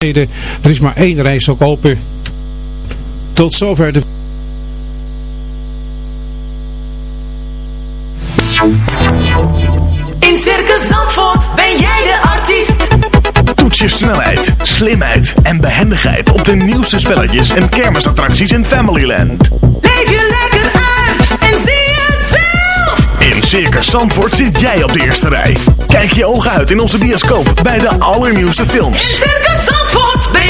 Er is maar één reis ook open. Tot zover de... In Circus Zandvoort ben jij de artiest. Toets je snelheid, slimheid en behendigheid op de nieuwste spelletjes en kermisattracties in Familyland. Leef je lekker uit en zie het zelf. In Circus Zandvoort zit jij op de eerste rij. Kijk je ogen uit in onze bioscoop bij de allernieuwste films. In Circus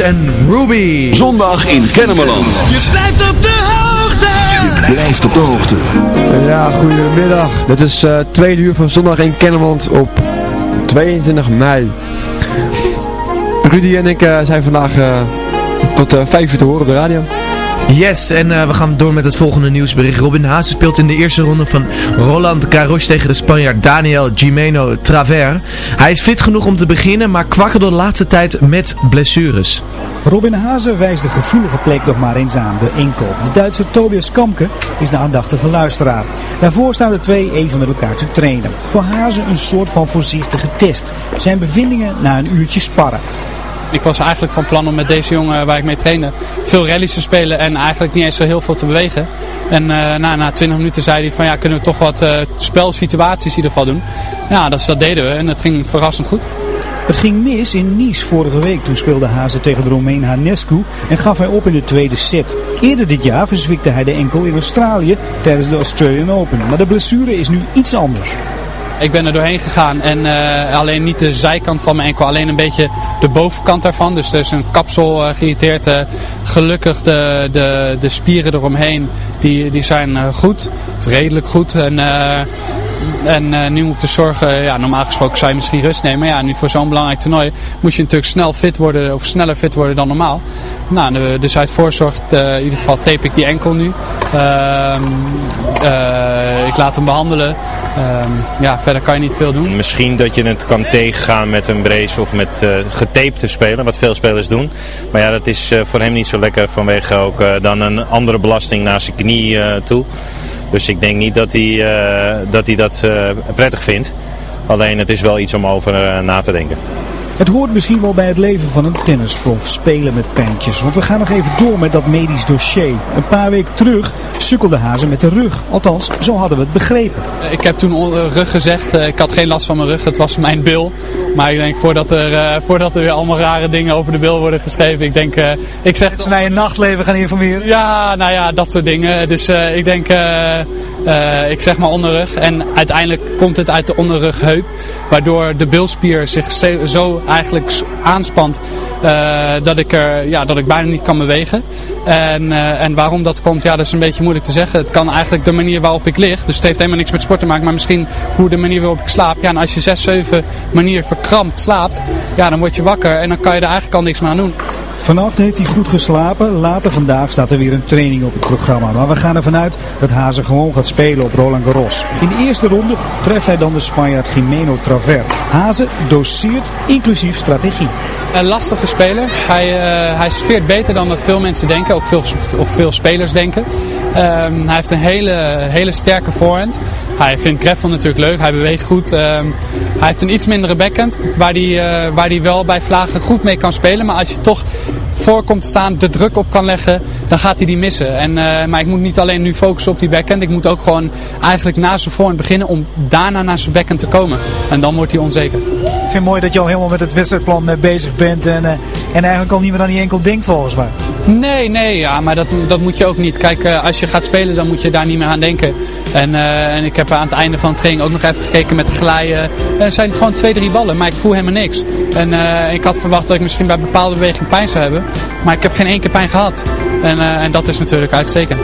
En Ruby. Zondag in Kennemerland. Je blijft op de hoogte. Je blijft op de hoogte. Ja, goedemiddag. Dit is uh, tweede uur van zondag in Kennemerland op 22 mei. Rudy en ik uh, zijn vandaag uh, tot uh, 5 uur te horen op de radio. Yes, en uh, we gaan door met het volgende nieuwsbericht. Robin Haase speelt in de eerste ronde van Roland Garros tegen de Spanjaard Daniel Gimeno Traver. Hij is fit genoeg om te beginnen, maar kwakkelde de laatste tijd met blessures. Robin Haase wijst de gevoelige plek nog maar eens aan, de enkel. De Duitser Tobias Kamke is de aandachtige luisteraar. Daarvoor staan de twee even met elkaar te trainen. Voor Haase een soort van voorzichtige test. Zijn bevindingen na een uurtje sparren. Ik was eigenlijk van plan om met deze jongen waar ik mee trainde veel rallies te spelen en eigenlijk niet eens zo heel veel te bewegen. En uh, na, na 20 minuten zei hij van ja, kunnen we toch wat uh, spelsituaties in ieder geval doen. Ja, dat, dat deden we en het ging verrassend goed. Het ging mis in Nice vorige week. Toen speelde Hazen tegen de Romein Hanescu en gaf hij op in de tweede set. Eerder dit jaar verzwikte hij de enkel in Australië tijdens de Australian Open. Maar de blessure is nu iets anders. Ik ben er doorheen gegaan en uh, alleen niet de zijkant van mijn enkel, alleen een beetje de bovenkant daarvan. Dus er is een kapsel uh, geïrriteerd. Uh, gelukkig de, de, de spieren eromheen, die, die zijn goed, redelijk goed. En, en uh, nu moet ik dus zorgen, ja, normaal gesproken zou je misschien rust nemen. Maar ja, nu voor zo'n belangrijk toernooi moet je natuurlijk snel fit worden, of sneller fit worden dan normaal. Nou, de, dus uit voorzorg, uh, in ieder geval tape ik die enkel nu. Uh, ik laat hem behandelen. ja, verder kan je niet veel doen. Misschien dat je het kan tegengaan met een brace of met uh, getaped te spelen, wat veel spelers doen. Maar ja, dat is voor hem niet zo lekker vanwege ook dan een andere belasting naar zijn knie toe. Dus ik denk niet dat hij uh, dat, hij dat uh, prettig vindt. Alleen het is wel iets om over uh, na te denken. Het hoort misschien wel bij het leven van een tennisprof, spelen met pijntjes. Want we gaan nog even door met dat medisch dossier. Een paar weken terug sukkelde Hazen met de rug. Althans, zo hadden we het begrepen. Ik heb toen rug gezegd. Ik had geen last van mijn rug. Het was mijn bil. Maar ik denk, voordat er, voordat er weer allemaal rare dingen over de bil worden geschreven. Ik denk, ik zeg... Dat ze naar je nachtleven gaan informeren? Ja, nou ja, dat soort dingen. Dus ik denk, ik zeg maar onderrug. En uiteindelijk komt het uit de onderrugheup. Waardoor de bilspier zich zo eigenlijk aanspant uh, dat, ik ja, dat ik bijna niet kan bewegen. En, uh, en waarom dat komt, ja, dat is een beetje moeilijk te zeggen. Het kan eigenlijk de manier waarop ik lig. Dus het heeft helemaal niks met sport te maken. Maar misschien hoe de manier waarop ik slaap. Ja, en als je 6, 7 manier verkrampt slaapt, ja, dan word je wakker. En dan kan je er eigenlijk al niks meer aan doen. Vannacht heeft hij goed geslapen. Later vandaag staat er weer een training op het programma. Maar we gaan ervan uit dat Hazen gewoon gaat spelen op Roland Garros. In de eerste ronde treft hij dan de Spanjaard Jimeno Traver. Hazen doseert inclusief strategie. Een lastige speler. Hij, uh, hij sfeert beter dan dat veel mensen denken. Ook veel, of veel spelers denken. Um, hij heeft een hele, hele sterke voorhand. Hij vindt Greffel natuurlijk leuk. Hij beweegt goed. Um, hij heeft een iets mindere backhand. Waar hij, uh, waar hij wel bij vlagen goed mee kan spelen. Maar als je toch voor komt staan, de druk op kan leggen, dan gaat hij die missen. En, uh, maar ik moet niet alleen nu focussen op die backhand. Ik moet ook gewoon eigenlijk na zijn voorhand beginnen om daarna naar zijn backhand te komen. En dan wordt hij onzeker. Ik vind het mooi dat je al helemaal met het wedstrijdplan bezig bent. En, uh, en eigenlijk al niet meer aan die enkel denkt volgens mij. Nee, nee, ja, maar dat, dat moet je ook niet. Kijk, uh, als je gaat spelen, dan moet je daar niet meer aan denken. En, uh, en ik heb aan het einde van het training ook nog even gekeken met de glijden. Er zijn gewoon twee, drie ballen, maar ik voel helemaal niks. En uh, ik had verwacht dat ik misschien bij bepaalde bewegingen pijn zou hebben. Maar ik heb geen één keer pijn gehad. En, en dat is natuurlijk uitstekend.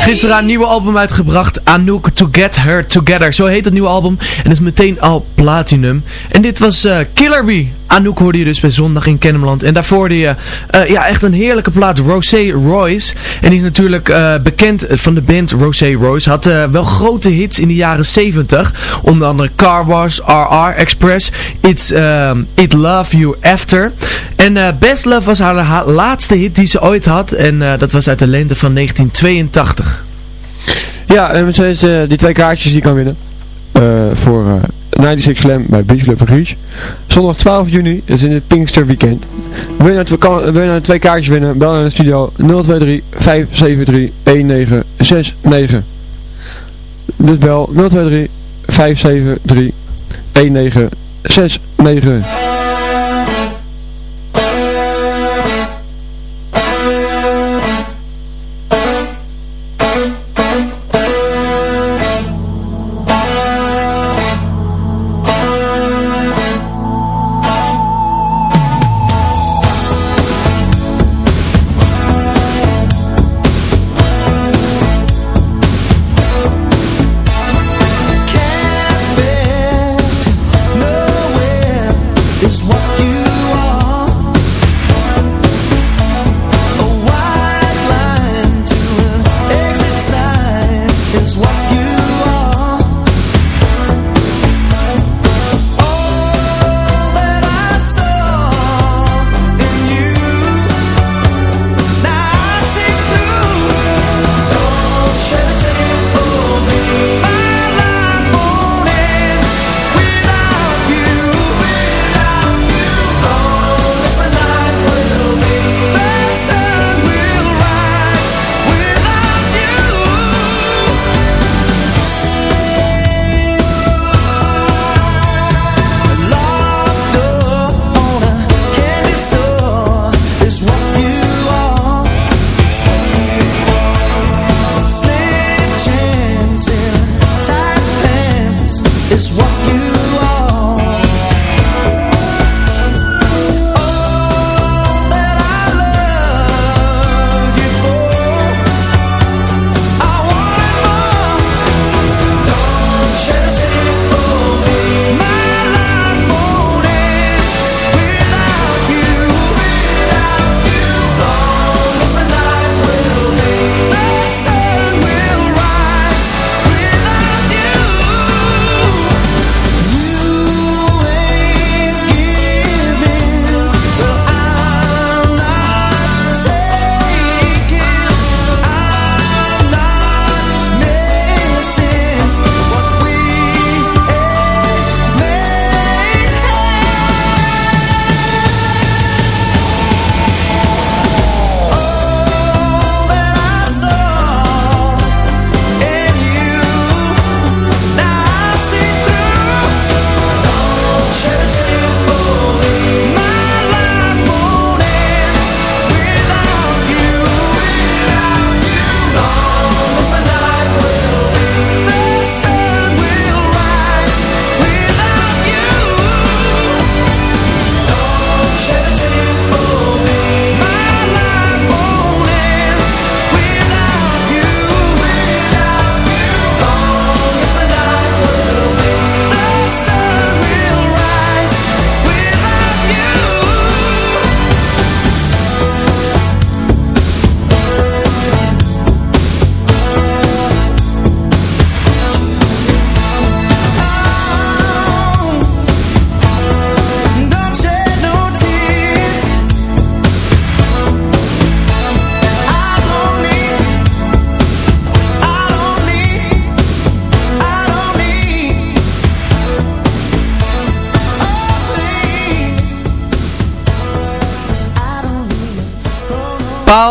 Gisteren een nieuwe album uitgebracht, Anouk To Get Her Together. Zo heet het nieuwe album en is meteen al platinum. En dit was uh, Killer Bee Anouk hoorde je dus bij Zondag in Kennemerland. En daarvoor hoorde je eh, ja, echt een heerlijke plaat, Rosé Royce. En die is natuurlijk eh, bekend van de band Rosé Royce. Had eh, wel grote hits in de jaren 70. Onder andere Car Wars, RR Express, It's, It Love You After. En Best Love was haar laatste hit die ze ooit had. En dat was uit de lente van 1982. Ja, en steeds die twee kaartjes die kan winnen. voor 96 Slam bij Beach Club Vergies. Zondag 12 juni, dat is in het Pinkster Weekend. Wil je, nou twee kaartjes winnen? Bel naar de studio 023 573 1969. Dus bel 023 573 1969.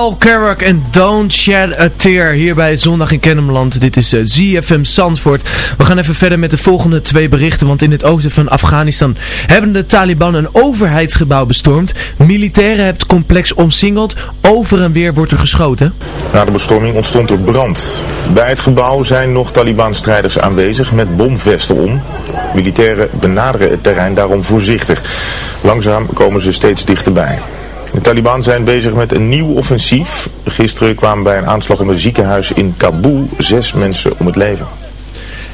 Al Kerouac en Don't Shed a Tear hier bij Zondag in Kennemerland. Dit is uh, ZFM Zandvoort. We gaan even verder met de volgende twee berichten, want in het oosten van Afghanistan hebben de Taliban een overheidsgebouw bestormd. Militairen hebben het complex omsingeld, over en weer wordt er geschoten. Na de bestorming ontstond er brand. Bij het gebouw zijn nog Taliban-strijders aanwezig met bomvesten om. Militairen benaderen het terrein daarom voorzichtig. Langzaam komen ze steeds dichterbij. De Taliban zijn bezig met een nieuw offensief. Gisteren kwamen bij een aanslag op een ziekenhuis in Kabul zes mensen om het leven.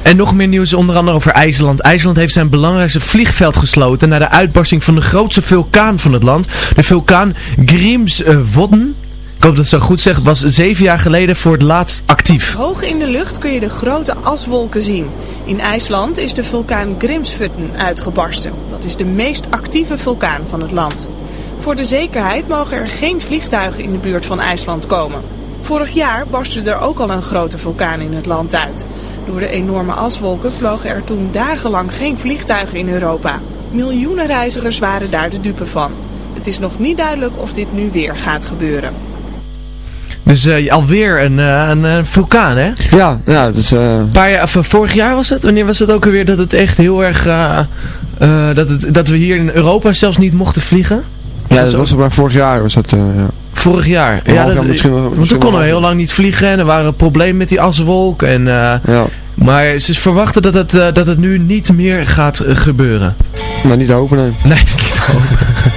En nog meer nieuws, onder andere over IJsland. IJsland heeft zijn belangrijkste vliegveld gesloten na de uitbarsting van de grootste vulkaan van het land. De vulkaan Grímsvötn. Ik hoop dat het zo goed zeg, was zeven jaar geleden voor het laatst actief. Hoog in de lucht kun je de grote aswolken zien. In IJsland is de vulkaan Grímsvötn uitgebarsten. Dat is de meest actieve vulkaan van het land. Voor de zekerheid mogen er geen vliegtuigen in de buurt van IJsland komen. Vorig jaar barstte er ook al een grote vulkaan in het land uit. Door de enorme aswolken vlogen er toen dagenlang geen vliegtuigen in Europa. Miljoenen reizigers waren daar de dupe van. Het is nog niet duidelijk of dit nu weer gaat gebeuren. Dus uh, alweer een, uh, een, een, vulkaan, hè? Ja, ja. Uh... Een paar jaar, of, vorig jaar was het? Wanneer was het ook alweer dat het echt heel erg... dat, het, dat we hier in Europa zelfs niet mochten vliegen? Ja, dat was maar vorig jaar was dat, ja. Vorig jaar? Ja, dat, jaar misschien, want misschien toen konden we heel lang niet vliegen en er waren problemen met die aswolk. En, ja. Maar ze verwachten dat het, dat het nu niet meer gaat gebeuren. Nou, niet hopen, nee. Nee, niet hopen.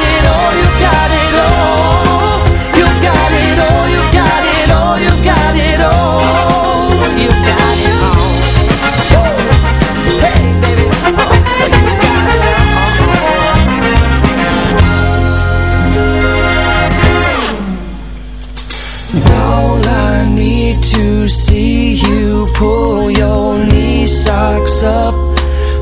pull your knee socks up.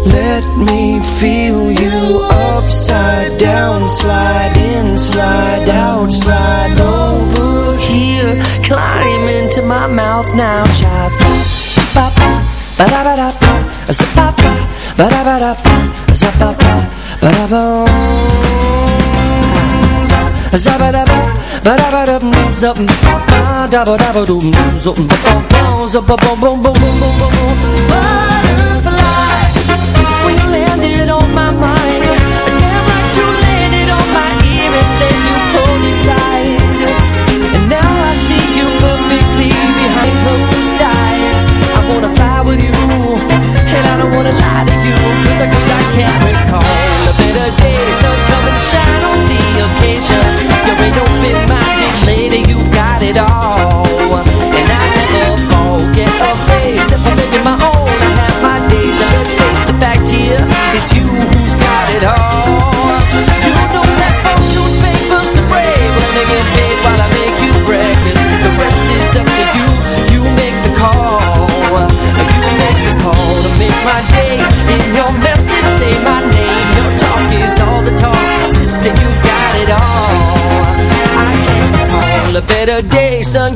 Let me feel you upside down Slide in, slide out, slide over here. Climb into my mouth now Child, ba ba da ba da ba ba ba da ba da ba ba ba da ba Zabba-dabba, ba-dabba-dum, zup, ba dabba-dabba-dum, zup, ba-bum, zup, ba-bum, bum, bum, bum, bum, bum, bum. Butterfly,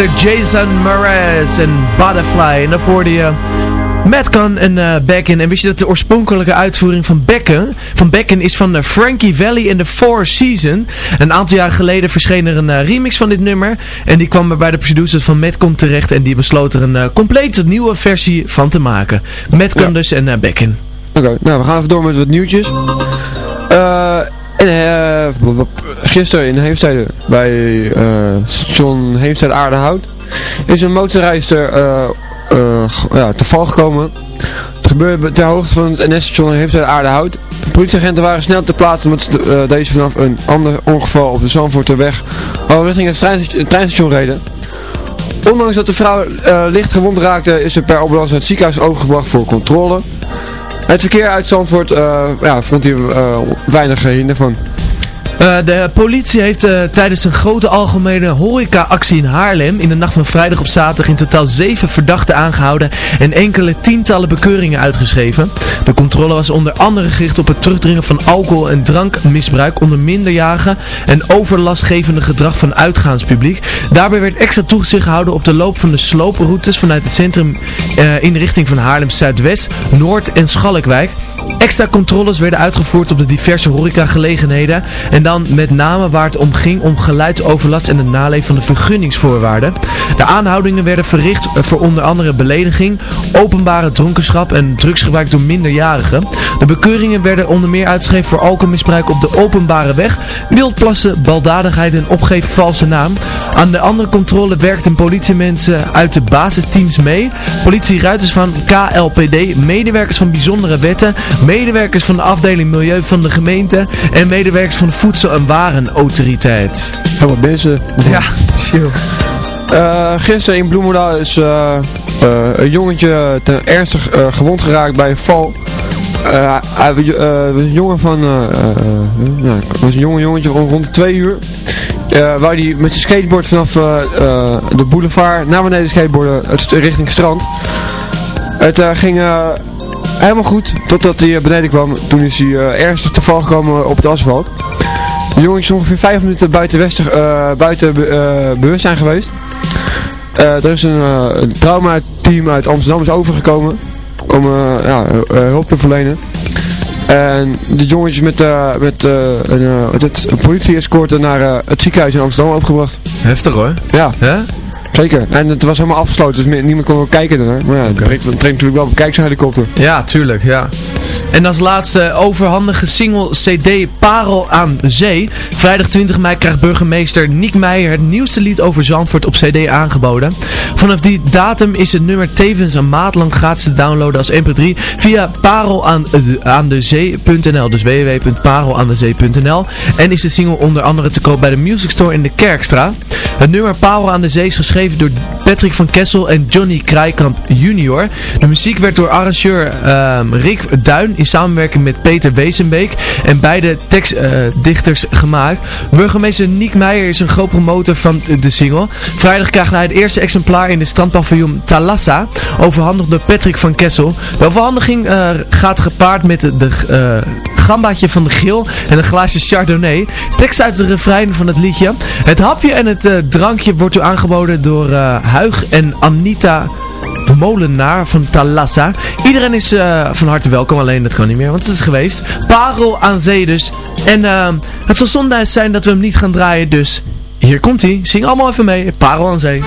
Mr. Jason Mraz en Butterfly. En daarvoor die uh, Madcon en uh, Becken. En wist je dat de oorspronkelijke uitvoering van Becken, van Becken is van uh, Frankie Valli in The Four Season. Een aantal jaar geleden verscheen er een uh, remix van dit nummer. En die kwam bij de producers van Madcon terecht. En die besloot er een uh, compleet nieuwe versie van te maken. Madcon Ja. dus en Becken. Oké, nou we gaan even door met wat nieuwtjes. Eh En eh, gisteren in Heemstede, bij eh station Heemstede Aardehout, is een motorrijster eh, ja, te val gekomen. Het gebeurde ter hoogte van het NS-station Heemstede Aardehout. De politieagenten waren snel ter plaatse omdat ze de- deze vanaf een ander ongeval op de Zandvoorterweg al richting het treinstation, treinstation reden. Ondanks dat de vrouw licht gewond raakte, is ze per ambulance naar het ziekenhuis overgebracht voor controle. Het verkeer uit Zandvoort eh, ja, vond hier eh, weinig hinder van. Eh, de politie heeft eh, tijdens een grote algemene horeca-actie in Haarlem in de nacht van vrijdag op zaterdag in totaal zeven verdachten aangehouden en enkele tientallen bekeuringen uitgeschreven. De controle was onder andere gericht op het terugdringen van alcohol- en drankmisbruik onder minderjarigen en overlastgevende gedrag van uitgaanspubliek. Daarbij werd extra toezicht gehouden op de loop van de slooproutes vanuit het centrum eh, in de richting van Haarlem Zuidwest, Noord en Schalkwijk. Extra controles werden uitgevoerd op de diverse horecagelegenheden en dan met name waar het om ging om geluidsoverlast en het naleven van de vergunningsvoorwaarden. De aanhoudingen werden verricht voor onder andere belediging, openbare dronkenschap en drugsgebruik door minderjarigen. De bekeuringen werden onder meer uitgeschreven voor alcoholmisbruik op de openbare weg, wildplassen, baldadigheid en opgeven valse naam. Aan de andere controle werkten politiemensen uit de basisteams mee, politieruiters van KLPD, medewerkers van bijzondere wetten, medewerkers van de afdeling Milieu van de gemeente en medewerkers van de Voedsel- en Warenautoriteit. Heel wat mensen. Ja, chill. Eh, gisteren in Bloemendaal is eh, eh, een jongetje ten ernstig gewond geraakt bij een val. Hij was een jongen van, nou, was een jonge jongetje rond, rond de twee uur. waar hij met zijn skateboard vanaf de boulevard naar beneden skateboarden het richting strand. Het ging helemaal goed totdat hij eh, beneden kwam. Toen is hij eh, ernstig te val gekomen op het asfalt. De jongetje is ongeveer vijf minuten buiten, eh, buiten bewustzijn geweest. Er is een, een traumateam uit Amsterdam is overgekomen om ja, hulp te verlenen. En de jongetjes met, met eh, een, een politie-escorte naar het ziekenhuis in Amsterdam overgebracht. Heftig hoor. Ja, Hè? Zeker. En het was helemaal afgesloten, dus niemand kon ook kijken daarnaar. Maar ja, het traint natuurlijk wel op een kijkshelikopter. Ja, tuurlijk, ja. En als laatste overhandige single CD Parel aan Zee. Vrijdag 20 mei krijgt burgemeester Niek Meijer het nieuwste lied over Zandvoort op CD aangeboden. Vanaf die datum is het nummer tevens een maand lang gratis te downloaden als mp3 via parelaandezee.nl. Dus www.parelaandezee.nl En is de single onder andere te koop bij de Music Store in de Kerkstra. Het nummer Parel aan de Zee is geschreven door Patrick van Kessel en Johnny Krijkamp junior. De muziek werd door arrangeur ehm, Rick Duin in samenwerking met Peter Wezenbeek en beide tekstdichters gemaakt. Burgemeester Niek Meijer is een groot promotor van de single. Vrijdag krijgt hij het eerste exemplaar in de strandpaviljoen Talassa, overhandigd door Patrick van Kessel. De overhandiging eh, gaat gepaard met de, de eh, gambaatje van de geel en een glaasje chardonnay. Tekst uit de refrein van het liedje. Het hapje en het eh, drankje wordt u aangeboden door eh, Huig en Anita Molenaar van Talassa. Iedereen is eh, van harte welkom, alleen dat kan niet meer, want het is geweest. Parel aan zee dus. En eh, het zal zondag zijn dat we hem niet gaan draaien, dus hier komt hij. Zing allemaal even mee. Parel aan zee.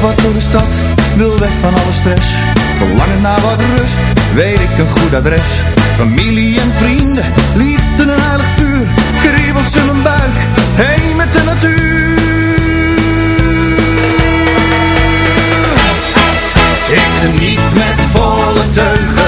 Wat door de stad, wil weg van alle stress. Verlangen naar wat rust, weet ik een goed adres. Familie en vrienden, liefde en heilig vuur. Kriebels in mijn buik, heen met de natuur. Ik geniet met volle teugen,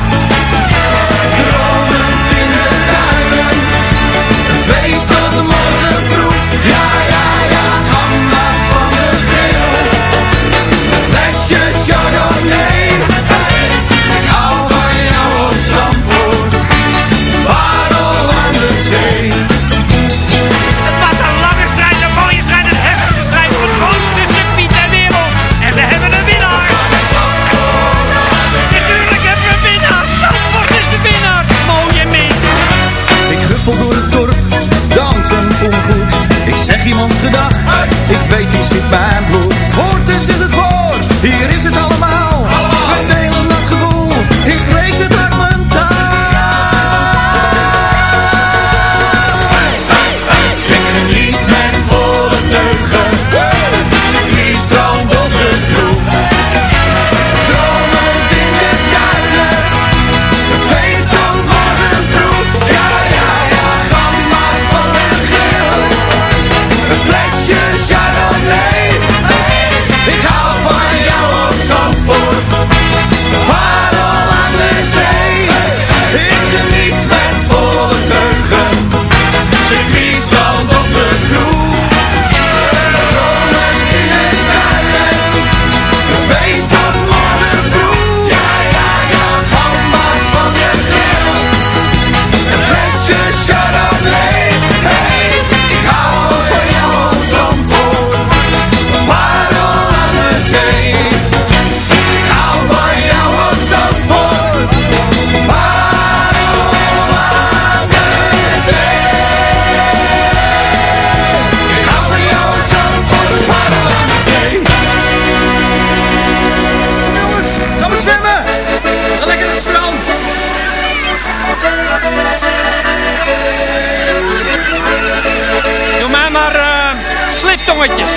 sliptongetjes.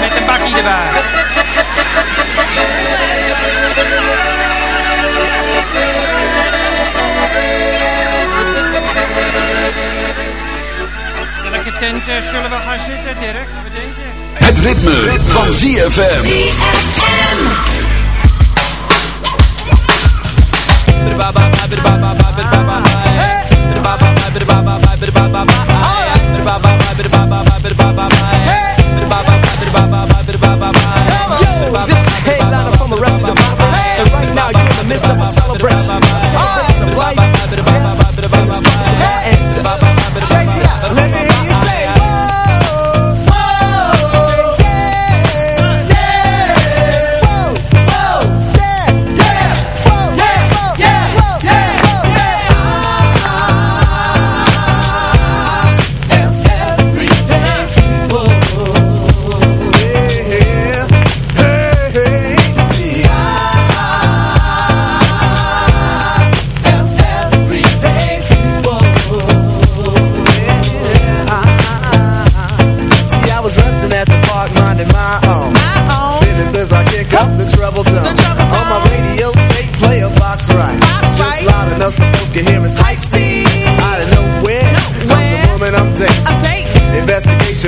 Met een bakje erbij. Welke tent eh, zullen we gaan zitten, Dirk? Wat denk je? Het ritme, van ZFM. Yo, this is from Arrested Development, and right now you're in the midst of a celebration, celebration of life, death, and the struggles of our ancestors. Check it out.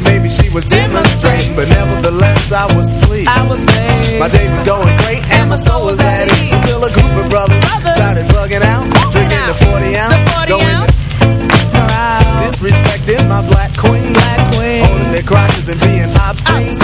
Investigation, maybe she was demonstrating, but nevertheless I was pleased. I was pleased. My day was going great and my soul was at ease until a group of brothers, started bugging out, drinking the 40 ounce, going disrespecting my black queen, holding their crotches and being obscene.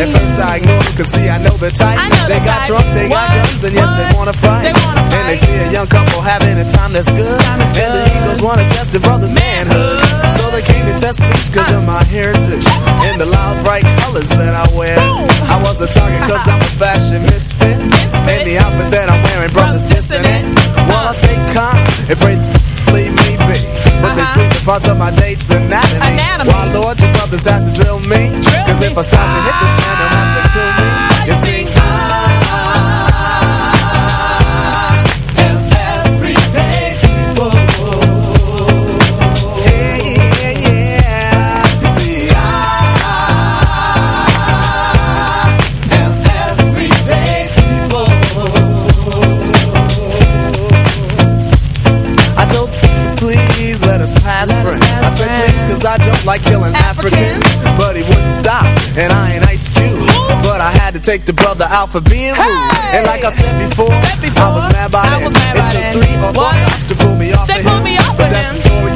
At first I ignored them, cause see I know the type. they got drunk, they got guns, and yes they wanna fight. And they see a young couple having a time that's good, and the egos wanna test the brother's manhood. So they came to test speech cause of my heritage and the loud bright colors that I wear. I was a target cause I'm a fashion misfit, and the outfit that I'm wearing, brothers dissing it. While I stay calm and pray leave me be. But they uh-huh. squeeze the parts of my date's anatomy. Why, Lord, you brothers have to drill me? Cause if I stop to hit this man, they'll have to kill me. take the brother out for being rude. Hey! And like I said before, said before, I was mad by I it took three or four cops to pull me off they of him. Me off but that's him. a story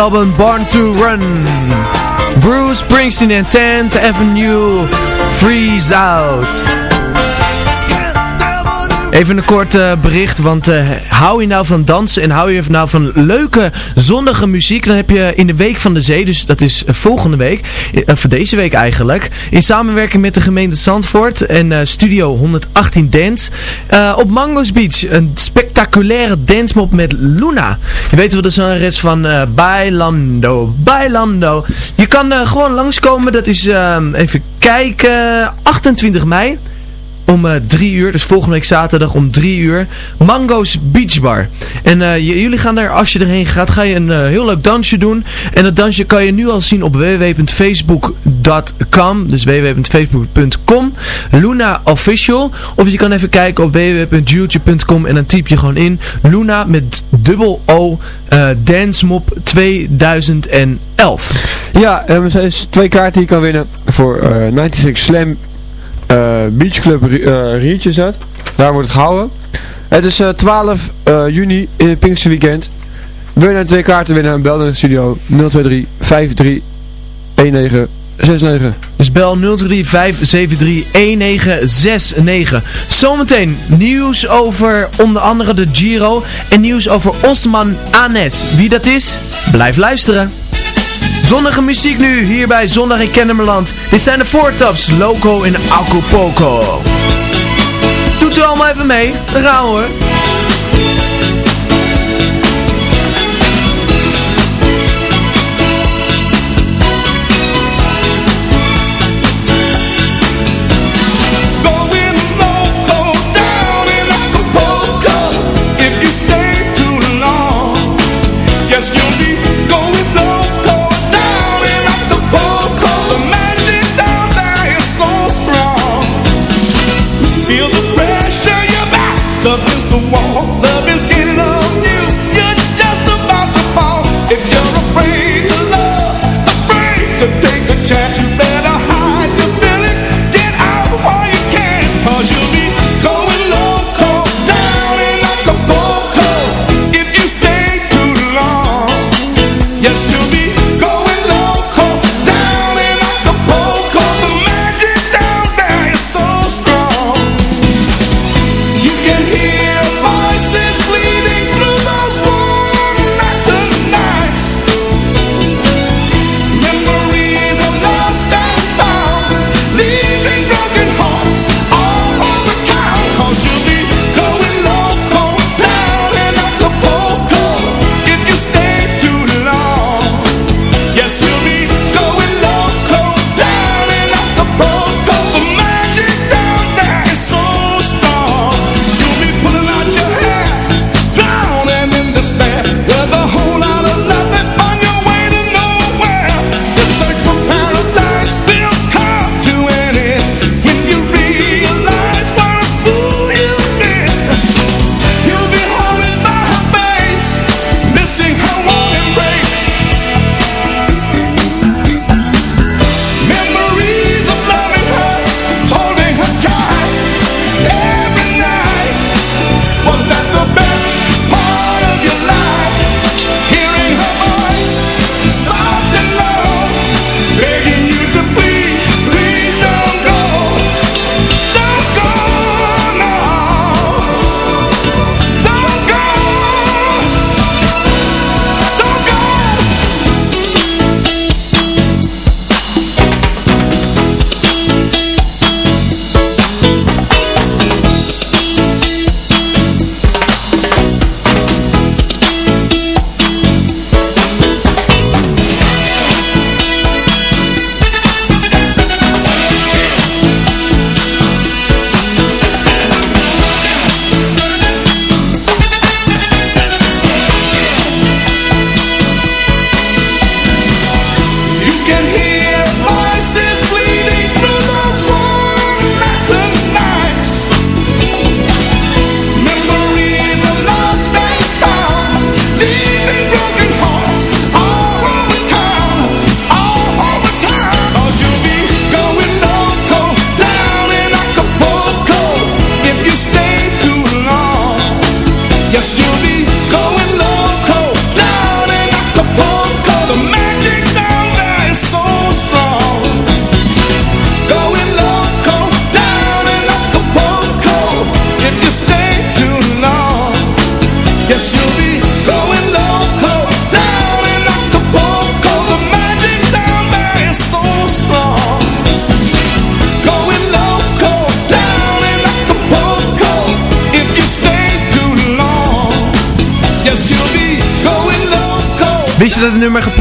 album Born to Run. Bruce Springsteen and 10th Avenue Freeze Out. Even een kort eh, bericht, want eh, hou je nou van dansen en hou je nou van leuke zonnige muziek, dan heb je in de Week van de Zee, dus dat is eh, volgende week, voor deze week eigenlijk, in samenwerking met de gemeente Zandvoort en Studio 118 Dance, op Mango's Beach, een spectaculaire dancemop met Luna. Je weet wel de zangeres van Bailando, Bailando. Je kan gewoon langskomen, dat is, even kijken, 28 mei om uh, drie uur. Dus volgende week zaterdag om drie uur. Mango's Beach Bar. En uh, jullie gaan daar, als je erheen gaat, ga je een uh, heel leuk dansje doen. En dat dansje kan je nu al zien op www.facebook.com. Dus www.facebook.com. Luna Official. Of je kan even kijken op www.youtube.com en dan typ je gewoon in. Luna met dubbel O Dance Mop 2011. Ja, er zijn dus twee kaarten die je kan winnen voor 96 Slam uh, Beach Club uh, Riertje zat. Daar wordt het gehouden. Het is uh, 12 juni in het Pinkster Weekend. Wil je nou twee kaarten winnen? Bel naar de studio 023 53 1969. Dus bel 023 573 1969. Zometeen nieuws over onder andere de Giro en nieuws over Osman Anes. Wie dat is? Blijf luisteren. Zonnige muziek nu, hier bij Zondag in Kennemerland. Dit zijn de Voortaps, Loco en Acapulco. Doet u allemaal even mee, dan gaan we hoor.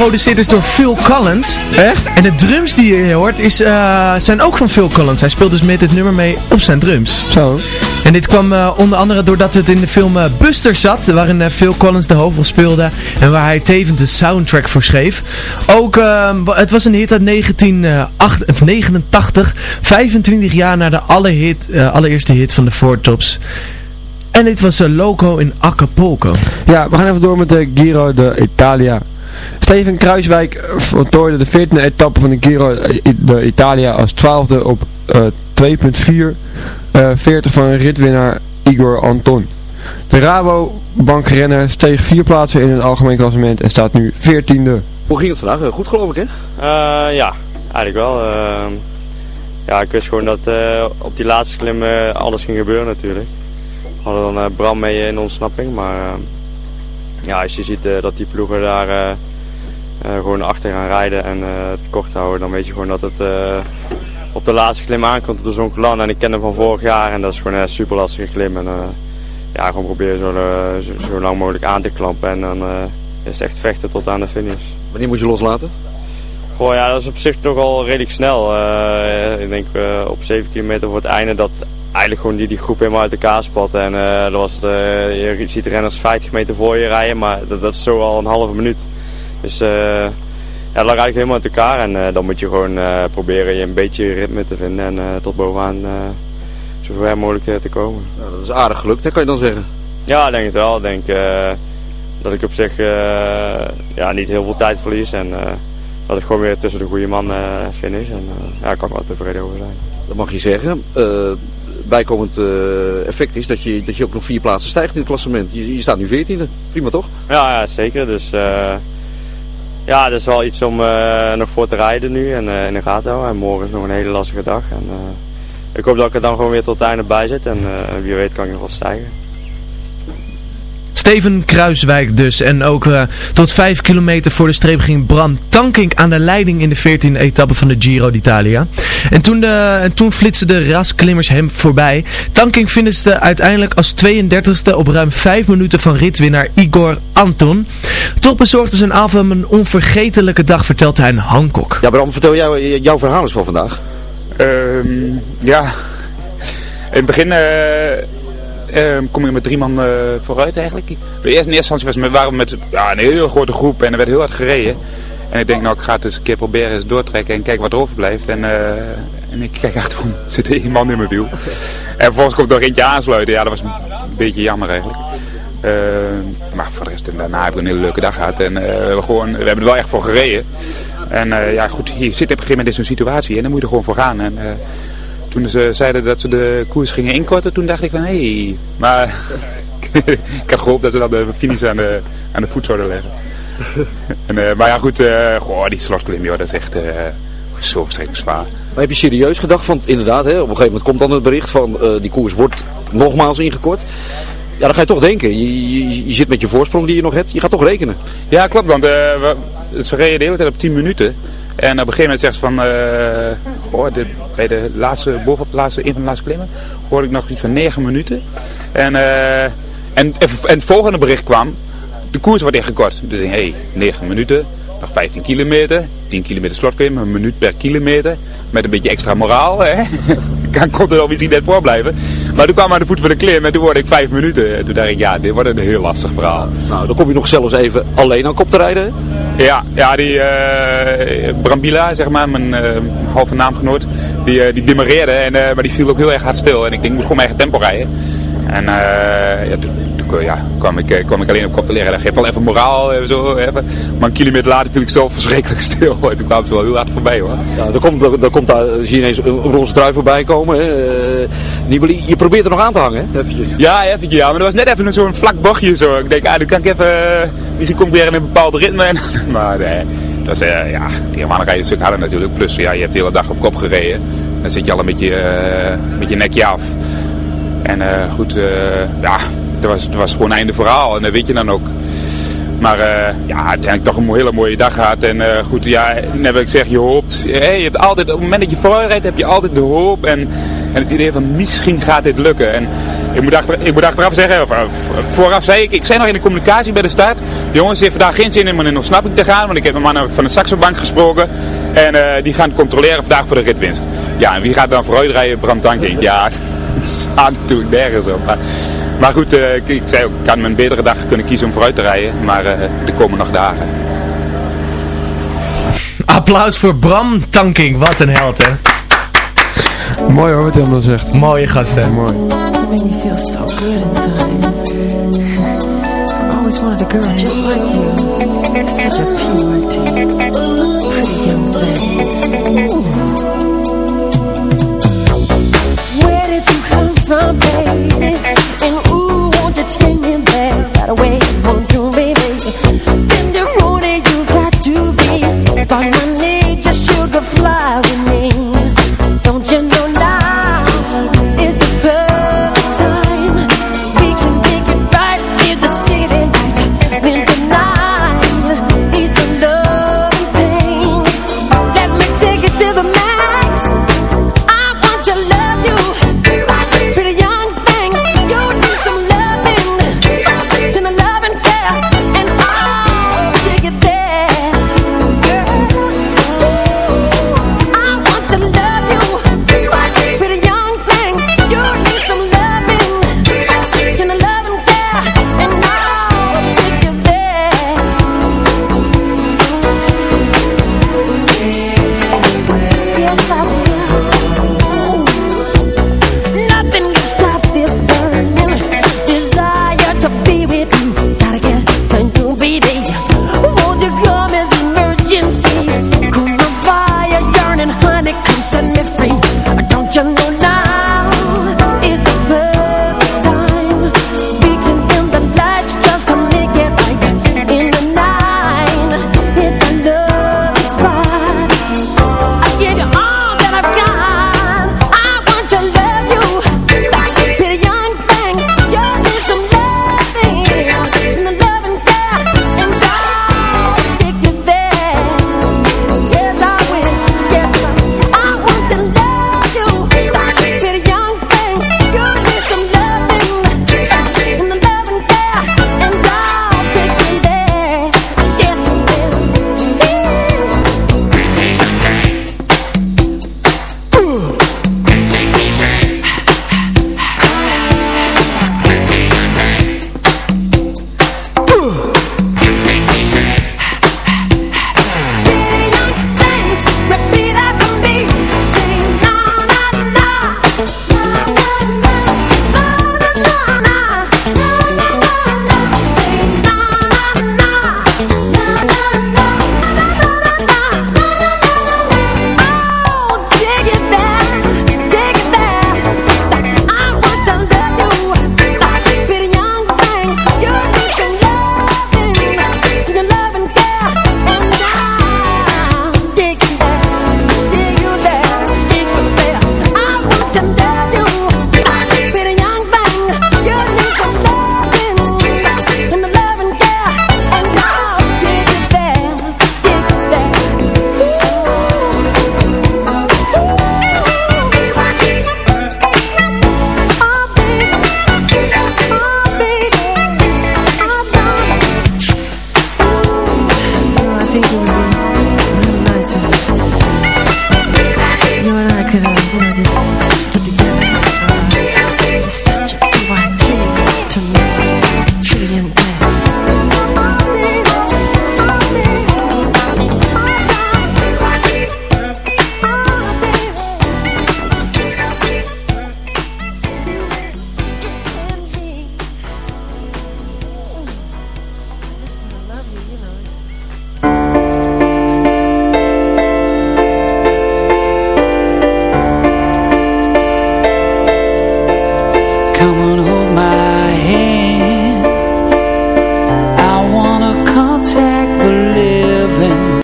Geproduceerd is door Phil Collins? Echt? En de drums die je hoort is, eh, zijn ook van Phil Collins. Hij speelt dus met dit nummer mee op zijn drums. Zo. En dit kwam eh, onder andere doordat het in de film eh, Buster zat, waarin Phil Collins de hoofdrol speelde en waar hij tevens de soundtrack voor schreef. Ook, eh, wa- het was een hit uit 1989, 25 jaar na de alle hit, allereerste hit van de Four Tops. En dit was een Loco in Acapulco. Ja, we gaan even door met de Giro de Italia. Steven Kruiswijk voltooide de 14e etappe van de Giro de Italia als 12e op eh, 2.4 eh 40 van ritwinnaar Igor Anton. De Rabobankrenner steeg vier plaatsen in het algemeen klassement en staat nu 14e. Hoe ging het vandaag? Eh, Goed geloof ik hè? Eh, ja, eigenlijk wel. Ehm, ja, ik wist gewoon dat eh, op die laatste klim eh, alles ging gebeuren natuurlijk. We hadden dan eh, Bram mee in ontsnapping, maar ja, als je ziet eh, dat die ploegen daar eh, eh, gewoon achter gaan rijden en het kort houden, dan weet je gewoon dat het op de laatste klim aankomt op de Zonkeland. En ik ken hem van vorig jaar en dat is gewoon een super lastige klim. En, ja, gewoon proberen zo, zo, zo lang mogelijk aan te klampen en dan is het echt vechten tot aan de finish. Wanneer moet je loslaten? Goh, ja, dat is op zich toch al redelijk snel. Ik denk op 7 kilometer voor het einde dat eigenlijk gewoon die, die groep helemaal uit elkaar spat. En eh dat was het, eh, je ziet renners 50 meter voor je rijden, maar dat, dat is zo al een halve minuut. Dus eh, ja, dat lag eigenlijk helemaal uit elkaar. En dan moet je gewoon proberen je een beetje je ritme te vinden en tot bovenaan zo ver mogelijk te komen. Nou, dat is aardig gelukt, hè, kan je dan zeggen. Ja, ik denk het wel. Ik denk dat ik op zich eh, ja, niet heel veel tijd verlies. En eh, dat ik gewoon weer tussen de goede man eh finish. En eh, ja, daar kan ik wel tevreden over zijn. Dat mag je zeggen. Bijkomend eh, effect is dat je, dat je ook nog vier plaatsen stijgt in het klassement. Je, je staat nu 14e. Prima toch? Ja, ja zeker. Dus eh, ja, dat is wel iets om eh, nog voor te rijden nu en in de gaten houden. En morgen is nog een hele lastige dag. En, ik hoop dat ik er dan gewoon weer tot het einde bij zit. En wie weet kan ik nog wel stijgen. Steven Kruiswijk dus. En ook eh, tot 5 kilometer voor de streep ging Bram Tankink aan de leiding in de 14e etappe van de Giro d'Italia. En toen, de, en toen flitsten de rasklimmers hem voorbij. Tankink finishte uiteindelijk als 32e op ruim 5 minuten van ritswinnaar Igor Anton. Toch bezorgde zijn avond hem een onvergetelijke dag, vertelt hij aan Hancock. Ja, Bram, vertel jou, jouw verhaal eens van vandaag. Ehm, ja, in het begin eh, kom je met drie man eh, vooruit eigenlijk. Eerst in eerste instantie was we waren met ja, een hele grote groep en er werd heel hard gereden. En ik denk, nou ik ga het eens een keer proberen eens doortrekken en kijken wat er overblijft. En, eh, en ik kijk achterom, er zit één man in mijn wiel. En vervolgens komt er nog eentje aansluiten. Ja, dat was een beetje jammer eigenlijk. Ehm, maar voor de rest, en daarna hebben we een hele leuke dag gehad. En eh, we, hebben gewoon, we hebben er wel echt voor gereden. En ja, goed, je zit op een gegeven moment in zo'n situatie en dan moet je er gewoon voor gaan. En toen ze zeiden dat ze de koers gingen inkorten, toen dacht ik van hé. Hey. Maar ik had gehoopt dat ze dan de finish aan de, aan de voet zouden leggen. en, eh, maar ja, goed, eh goh, die slotklim, joh, dat is echt eh, zo verschrikkelijk zwaar. Maar heb je serieus gedacht? Want inderdaad, hè, op een gegeven moment komt dan het bericht van die koers wordt nogmaals ingekort. Ja, dan ga je toch denken. Je, je, je zit met je voorsprong die je nog hebt. Je gaat toch rekenen. Ja, klopt, want eh, we, ze reden de hele tijd op 10 minuten. En op een gegeven moment zegt ze van, eh, goh, bij de laatste, bovenop de laatste, een van de laatste klimmen, hoorde ik nog iets van 9 minuten. En, eh, en, en, en het volgende bericht kwam, de koers wordt ingekort. Dus ik hé, hey, 9 minuten, nog 15 kilometer, 10 kilometer slotklim, een minuut per kilometer. Met een beetje extra moraal, hè. kan kon er wel misschien net voor blijven. Maar toen kwam aan de voet van de klim en toen hoorde ik 5 minuten. En toen dacht ik, ja, dit wordt een heel lastig verhaal. Nou, dan kom je nog zelfs even alleen aan kop te rijden. Ja, ja die eh Brambila, zeg maar, mijn eh, halve naamgenoot, die, eh, die demareerde, en, maar die viel ook heel erg hard stil. En ik denk, ik moet gewoon mijn eigen tempo rijden. En eh, ja, toen, ja, kwam, ik, eh, kwam ik alleen op kop te liggen. Dat geeft wel even moraal, even zo, even. Maar een kilometer later viel ik zo verschrikkelijk stil. En toen kwamen ze wel heel hard voorbij hoor. Ja, dan komt, dan, dan komt daar, zie je ineens een roze trui voorbij komen. Hè. Eh, Nibali, je probeert er nog aan te hangen, hè? Eventjes. Ja, eventjes, ja, maar dat was net even zo'n vlak bochtje zo. Ik denk, ah, dan kan ik even, eh, misschien kom ik weer in een bepaald ritme. En, maar nee, dat is, eh, ja, die ga je een stuk harder natuurlijk. Plus, ja, je hebt de hele dag op kop gereden. Dan zit je al een beetje, eh, met je nekje af. En eh, goed, eh, ja, dat was, dat was gewoon einde verhaal en dat weet je dan ook. Maar eh, ja, uiteindelijk toch een hele mooie dag gehad. En eh, goed, ja, net wat ik zeg, je hoopt. Je hebt altijd, op het moment dat je voorrijdt, heb je altijd de hoop. En, het idee van misschien gaat dit lukken. En ik moet, achter, ik moet achteraf zeggen, of, vooraf zei ik, ik zei nog in de communicatie bij de start. Jongens, heeft vandaag geen zin in om in ontsnapping te gaan. Want ik heb een mannen van de Saxobank gesproken. En eh, die gaan controleren vandaag voor de ritwinst. Ja, en wie gaat dan vooruit rijden? Bram Tankink. Ja, het staat natuurlijk nergens op. Maar, maar goed, eh, ik, ik zei ook, ik had mijn betere dag kunnen kiezen om vooruit te rijden. Maar eh, er komen nog dagen. Applaus voor Bram Tanking, wat een held hè. Mooi hoor, wat hij allemaal zegt. Mooie gast hè. Mooi. make me feel so good inside. I've always wanted a girl just like you. Such a purity. Pretty young thing. Where did you come from, away?